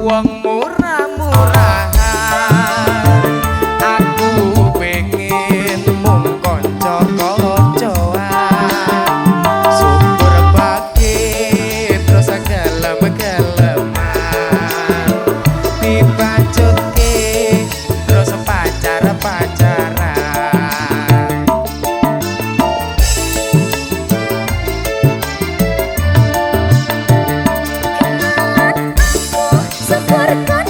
uang semporkan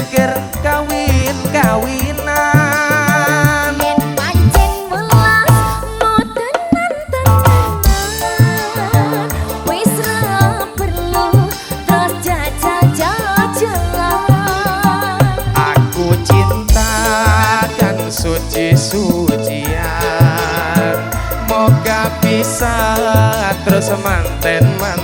mikir kawin kawinan. Yen pancen welas modenan tenan wis ra perlu terus jajal jajalan aku cinta kan suci sucian moga bisa terus manten manten